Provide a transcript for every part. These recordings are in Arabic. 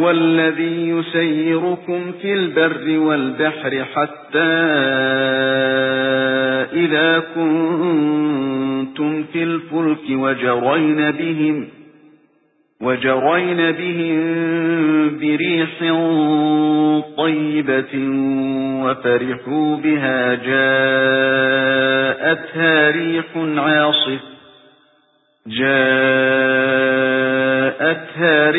هُوَ الَّذِي يُسَيِّرُكُمْ فِي الْبَرِّ وَالْبَحْرِ حَتَّى إِذَا كُنتُمْ فِي الْفُلْكِ وَجَرَيْنَ بِهِمْ وَجَرَيْنَ بِهِم بِرِيحٍ طَيِّبَةٍ وَفَرِحُوا بِهَا جَاءَتْهَا رِيحٌ عَاصِفٌ جَاءَتْهَا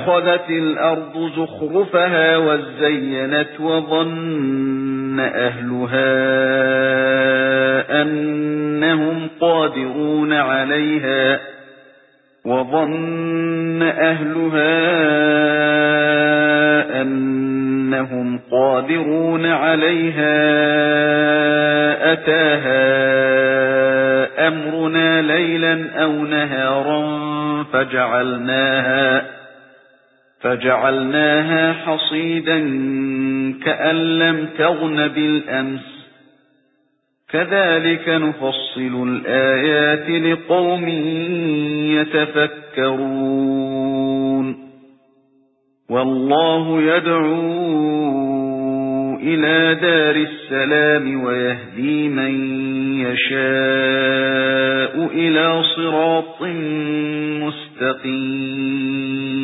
أخذت الأرض زخرفها وزينت وظن أهلها أنهم قادرون عليها وظن أهلها أنهم قادرون عليها أتاها أمرنا ليلا أو نهارا فجعلناها فجعلناها حصيدا كأن لم تغن بالأمس. كذلك نفصل الآيات لقوم يتفكرون. والله يدعو إلى دار السلام ويهدي من يشاء إلى صراط